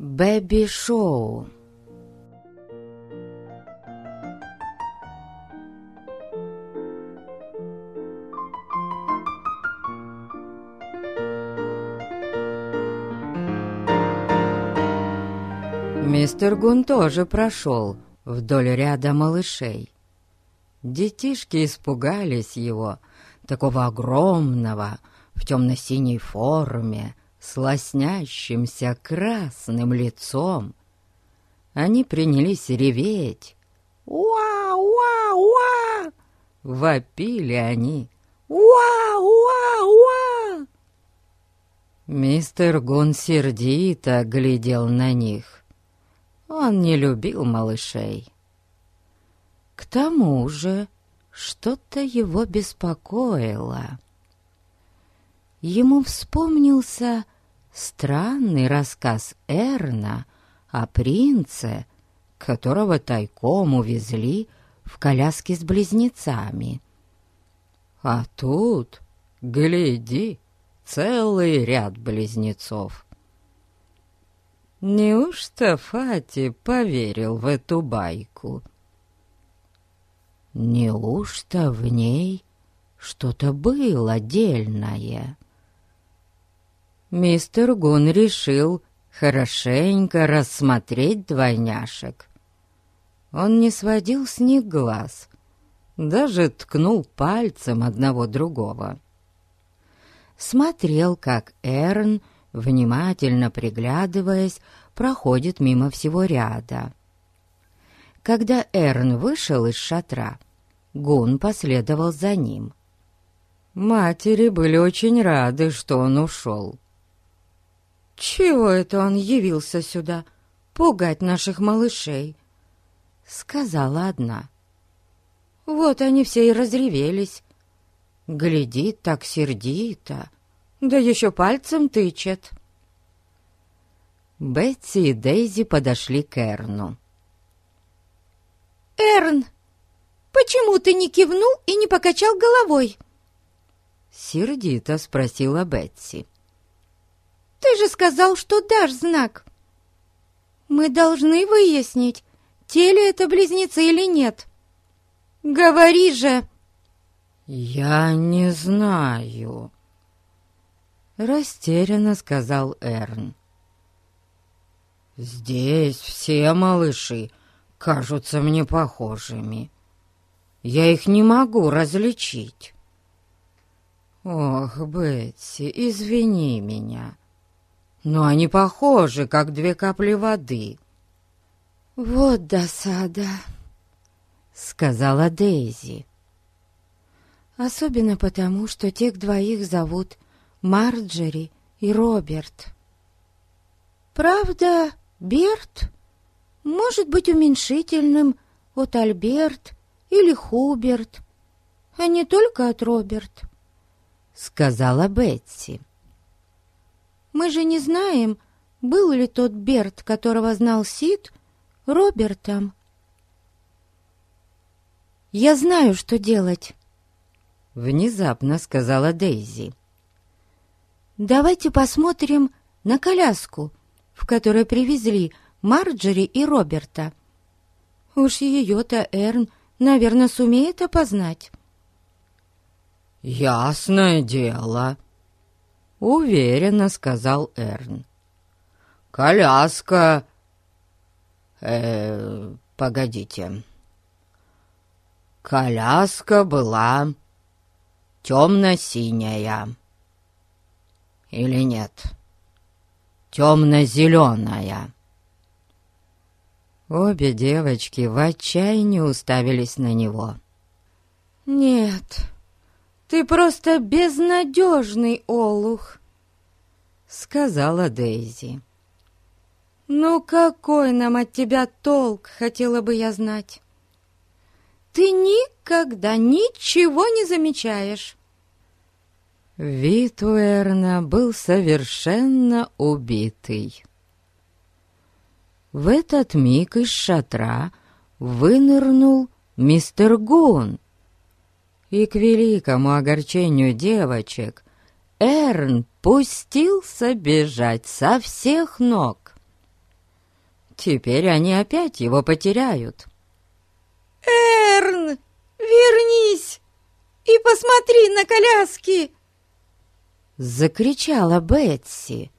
Бэби-шоу Мистер Гун тоже прошел вдоль ряда малышей. Детишки испугались его, такого огромного, в темно-синей форме, с лоснящимся красным лицом. Они принялись реветь. «Уа-уа-уа!» Вопили они. «Уа-уа-уа!» Мистер Гун сердито глядел на них. Он не любил малышей. К тому же что-то его беспокоило. Ему вспомнился странный рассказ Эрна о принце, которого тайком увезли в коляске с близнецами. А тут, гляди, целый ряд близнецов. Неужто Фати поверил в эту байку? Неужто в ней что-то было отдельное? Мистер Гун решил хорошенько рассмотреть двойняшек. Он не сводил с них глаз, даже ткнул пальцем одного другого. Смотрел, как Эрн, внимательно приглядываясь, проходит мимо всего ряда. Когда Эрн вышел из шатра, Гун последовал за ним. Матери были очень рады, что он ушел. «Чего это он явился сюда, пугать наших малышей?» — сказала одна. «Вот они все и разревелись. Глядит так сердито, да еще пальцем тычет». Бетси и Дейзи подошли к Эрну. «Эрн, почему ты не кивнул и не покачал головой?» Сердито спросила Бетси. «Ты же сказал, что дашь знак. Мы должны выяснить, те ли это близнецы или нет. Говори же!» «Я не знаю», — растерянно сказал Эрн. «Здесь все малыши кажутся мне похожими. Я их не могу различить. Ох, Бетси, извини меня, но они похожи, как две капли воды. Вот досада, сказала Дейзи. Особенно потому, что тех двоих зовут Марджери и Роберт. Правда, Берт может быть уменьшительным от Альберт или Хуберт, а не только от Роберт», — сказала Бетси. «Мы же не знаем, был ли тот Берт, которого знал Сид, Робертом». «Я знаю, что делать», — внезапно сказала Дейзи. «Давайте посмотрим на коляску, в которой привезли Марджери и Роберта. Уж ее-то Эрн, наверное, сумеет опознать. «Ясное дело», — уверенно сказал Эрн. «Коляска... Э, погодите. Коляска была темно-синяя. Или нет? Темно-зеленая». Обе девочки в отчаянии уставились на него. «Нет, ты просто безнадежный олух», — сказала Дейзи. «Ну какой нам от тебя толк, хотела бы я знать? Ты никогда ничего не замечаешь». Вид у Эрна был совершенно убитый. В этот миг из шатра вынырнул мистер Гун. И к великому огорчению девочек Эрн пустился бежать со всех ног. Теперь они опять его потеряют. «Эрн, вернись и посмотри на коляски!» Закричала Бетси.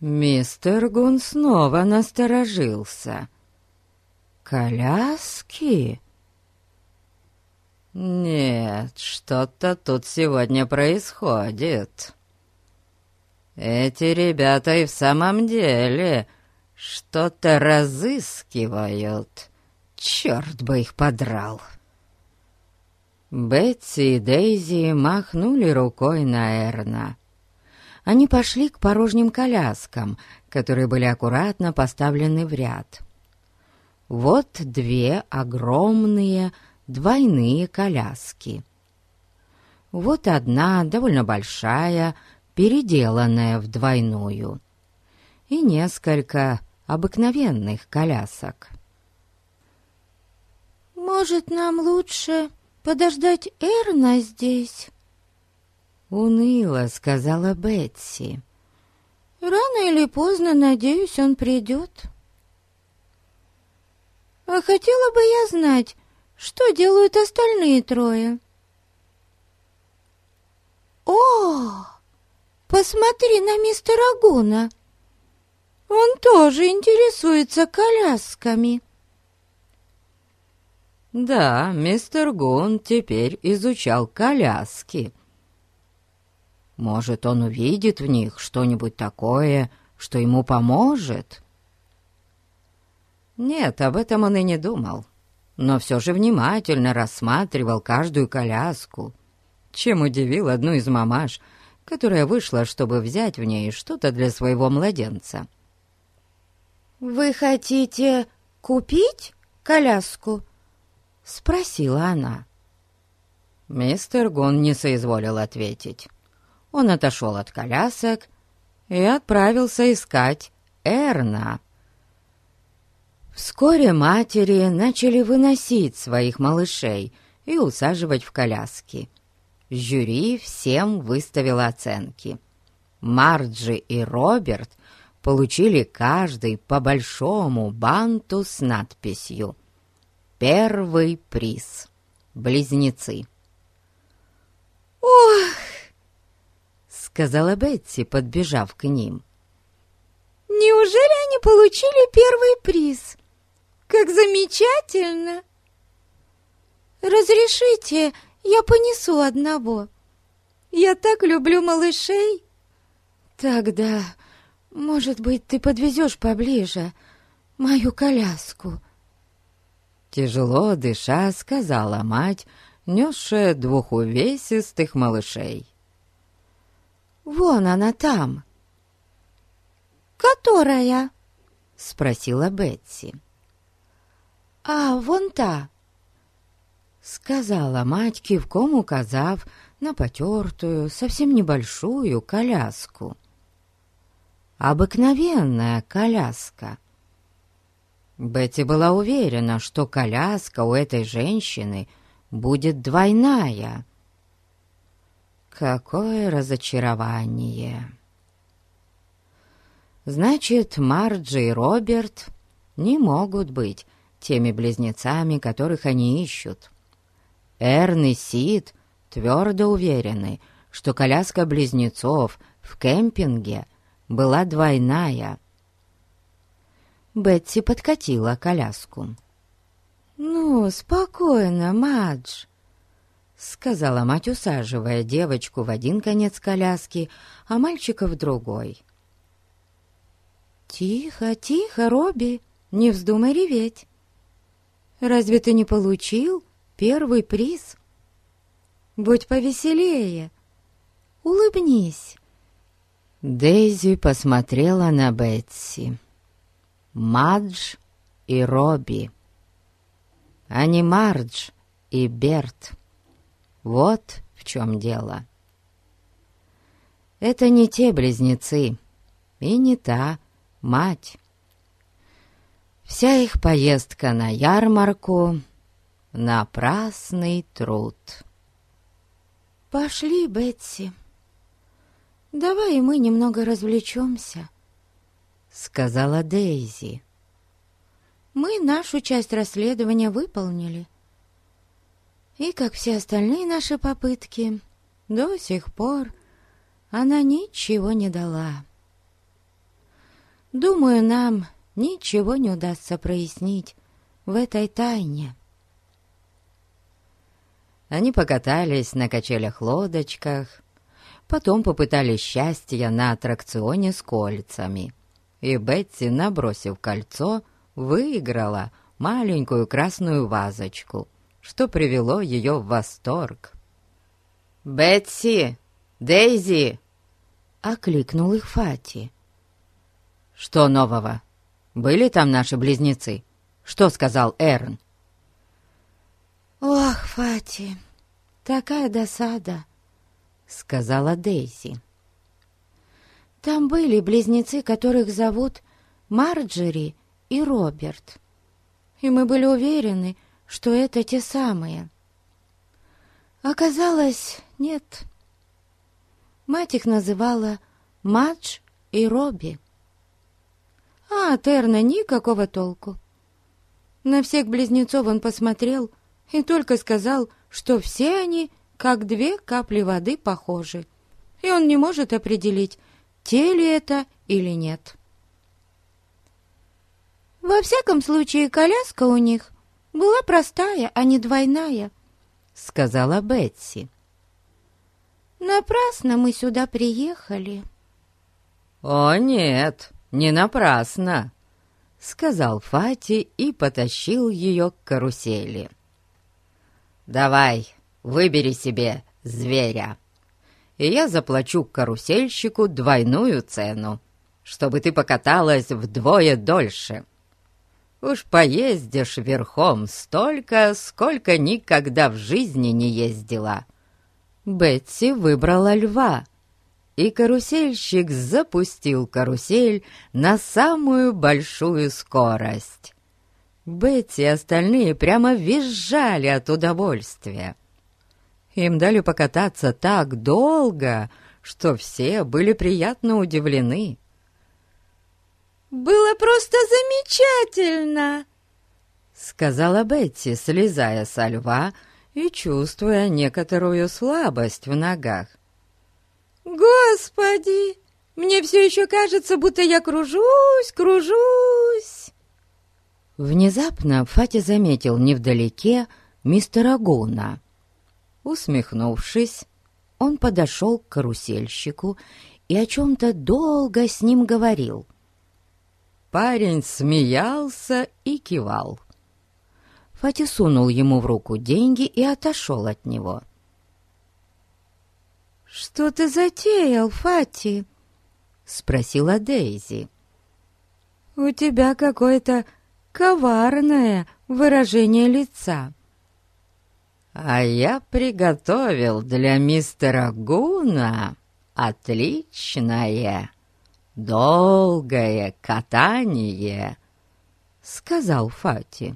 Мистер Гун снова насторожился. «Коляски?» «Нет, что-то тут сегодня происходит. Эти ребята и в самом деле что-то разыскивают. Черт бы их подрал!» Бетси и Дейзи махнули рукой на Эрна. Они пошли к порожним коляскам, которые были аккуратно поставлены в ряд. Вот две огромные двойные коляски. Вот одна довольно большая, переделанная в двойную. И несколько обыкновенных колясок. «Может, нам лучше подождать Эрна здесь?» Уныло сказала Бетси. «Рано или поздно, надеюсь, он придет». «А хотела бы я знать, что делают остальные трое?» «О, посмотри на мистера Гуна! Он тоже интересуется колясками!» Да, мистер Гун теперь изучал коляски. Может, он увидит в них что-нибудь такое, что ему поможет? Нет, об этом он и не думал, но все же внимательно рассматривал каждую коляску, чем удивил одну из мамаш, которая вышла, чтобы взять в ней что-то для своего младенца. «Вы хотите купить коляску?» — спросила она. Мистер Гон не соизволил ответить. Он отошел от колясок и отправился искать Эрна. Вскоре матери начали выносить своих малышей и усаживать в коляски. Жюри всем выставило оценки. Марджи и Роберт получили каждый по большому банту с надписью Первый приз. Близнецы. «Ох!» — сказала Бетси, подбежав к ним. «Неужели они получили первый приз? Как замечательно! Разрешите, я понесу одного. Я так люблю малышей!» «Тогда, может быть, ты подвезешь поближе мою коляску?» Тяжело дыша, сказала мать, несшая двух увесистых малышей. «Вон она там!» «Которая?» — спросила Бетси. «А, вон та!» — сказала мать, кивком указав на потертую, совсем небольшую коляску. Обыкновенная коляска — Бетти была уверена, что коляска у этой женщины будет двойная. Какое разочарование! Значит, Марджи и Роберт не могут быть теми близнецами, которых они ищут. Эрн и Сид твердо уверены, что коляска близнецов в кемпинге была двойная — Бетси подкатила коляску. «Ну, спокойно, Мадж», — сказала мать, усаживая девочку в один конец коляски, а мальчика в другой. «Тихо, тихо, Робби, не вздумай реветь. Разве ты не получил первый приз? Будь повеселее, улыбнись». Дейзи посмотрела на Бетси. Мадж и Робби, а не Мардж и Берт. Вот в чем дело. Это не те близнецы и не та мать. Вся их поездка на ярмарку — напрасный труд. «Пошли, Бетси, давай мы немного развлечемся», сказала Дейзи. мы нашу часть расследования выполнили. И, как все остальные наши попытки, до сих пор она ничего не дала. Думаю, нам ничего не удастся прояснить в этой тайне. Они покатались на качелях-лодочках, потом попытались счастья на аттракционе с кольцами. И Бетси, набросив кольцо, выиграла маленькую красную вазочку, что привело ее в восторг. «Бетси! Дейзи!» — окликнул их Фати. «Что нового? Были там наши близнецы? Что сказал Эрн?» «Ох, Фати, такая досада!» — сказала Дейзи. «Там были близнецы, которых зовут Марджери и Роберт, и мы были уверены, что это те самые. Оказалось, нет. Мать их называла Мадж и Робби. А от Эрна никакого толку. На всех близнецов он посмотрел и только сказал, что все они, как две капли воды, похожи, и он не может определить, те ли это или нет. Во всяком случае, коляска у них была простая, а не двойная, — сказала Бетси. Напрасно мы сюда приехали. «О, нет, не напрасно», — сказал Фати и потащил ее к карусели. «Давай, выбери себе зверя, и я заплачу карусельщику двойную цену, чтобы ты покаталась вдвое дольше. Уж поездишь верхом столько, сколько никогда в жизни не ездила». Бетси выбрала льва, и карусельщик запустил карусель на самую большую скорость. Бетти и остальные прямо визжали от удовольствия. Им дали покататься так долго, что все были приятно удивлены. «Было просто замечательно!» — сказала Бетти, слезая со льва и чувствуя некоторую слабость в ногах. «Господи! Мне все еще кажется, будто я кружусь, кружусь!» Внезапно Фати заметил невдалеке мистера Гуна. Усмехнувшись, он подошел к карусельщику и о чем-то долго с ним говорил. Парень смеялся и кивал. Фати сунул ему в руку деньги и отошел от него. «Что ты затеял, Фати?» — спросила Дейзи. «У тебя какое-то коварное выражение лица. А я приготовил для мистера Гуна отличное, долгое катание, сказал Фати.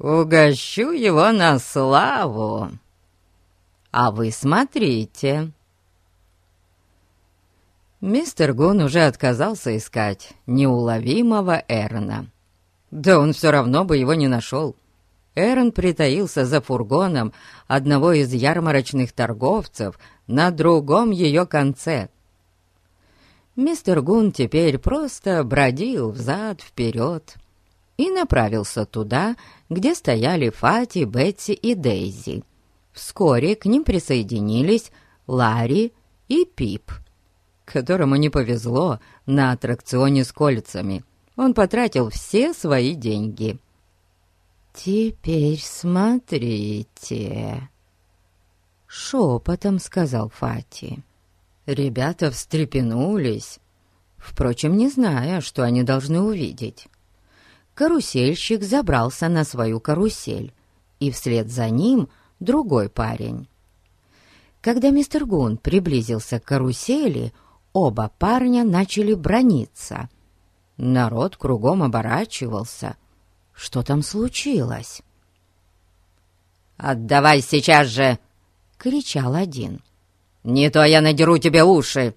Угощу его на славу. А вы смотрите. Мистер Гун уже отказался искать неуловимого Эрна. Да он все равно бы его не нашел. Эрон притаился за фургоном одного из ярмарочных торговцев на другом ее конце. Мистер Гун теперь просто бродил взад-вперед и направился туда, где стояли Фати, Бетси и Дейзи. Вскоре к ним присоединились Ларри и Пип, которому не повезло на аттракционе с кольцами — он потратил все свои деньги. «Теперь смотрите», — шепотом сказал Фати. Ребята встрепенулись, впрочем, не зная, что они должны увидеть. Карусельщик забрался на свою карусель, и вслед за ним другой парень. Когда мистер Гун приблизился к карусели, оба парня начали брониться — Народ кругом оборачивался. Что там случилось? «Отдавай сейчас же!» — кричал один. «Не то я надеру тебе уши!»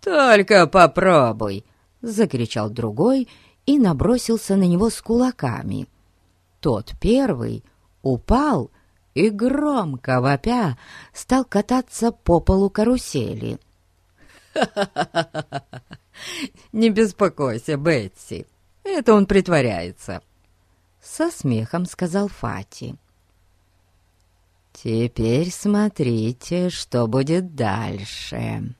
«Только попробуй!» — закричал другой и набросился на него с кулаками. Тот первый упал и, громко вопя, стал кататься по полу карусели. «Не беспокойся, Бетси, это он притворяется», — со смехом сказал Фати. «Теперь смотрите, что будет дальше».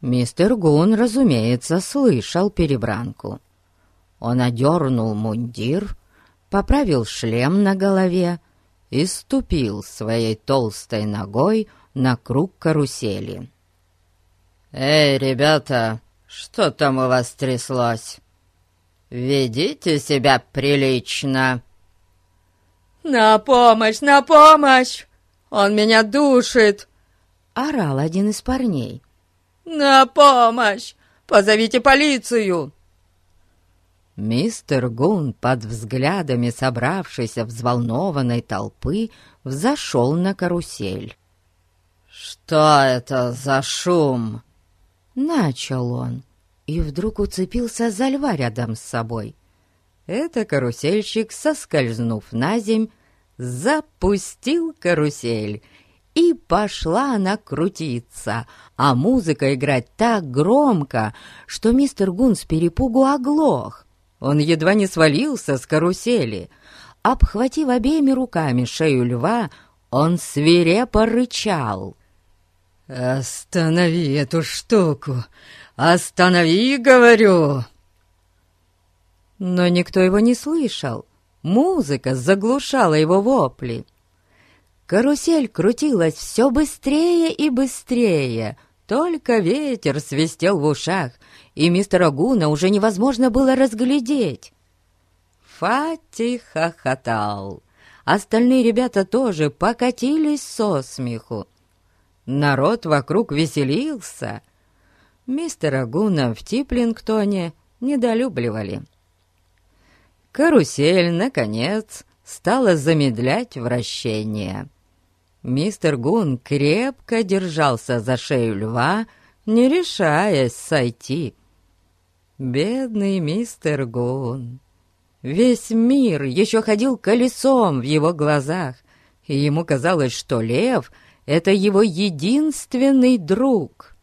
Мистер Гун, разумеется, слышал перебранку. Он одернул мундир, поправил шлем на голове и ступил своей толстой ногой на круг карусели. «Эй, ребята, что там у вас тряслось? Ведите себя прилично!» «На помощь, на помощь! Он меня душит!» — орал один из парней. «На помощь! Позовите полицию!» Мистер Гун под взглядами собравшейся взволнованной толпы взошел на карусель. «Что это за шум?» Начал он и вдруг уцепился за льва рядом с собой. Это карусельщик, соскользнув на земь, запустил карусель, и пошла она крутиться, а музыка играть так громко, что мистер Гун с перепугу оглох. Он едва не свалился с карусели. Обхватив обеими руками шею льва, он свирепо рычал. «Останови эту штуку! Останови, говорю!» Но никто его не слышал. Музыка заглушала его вопли. Карусель крутилась все быстрее и быстрее. Только ветер свистел в ушах, и мистера Гуна уже невозможно было разглядеть. Фати хохотал. Остальные ребята тоже покатились со смеху. Народ вокруг веселился. Мистера Гуна в Типлингтоне недолюбливали. Карусель, наконец, стала замедлять вращение. Мистер Гун крепко держался за шею льва, не решаясь сойти. Бедный мистер Гун! Весь мир еще ходил колесом в его глазах, и ему казалось, что лев — это его единственный друг.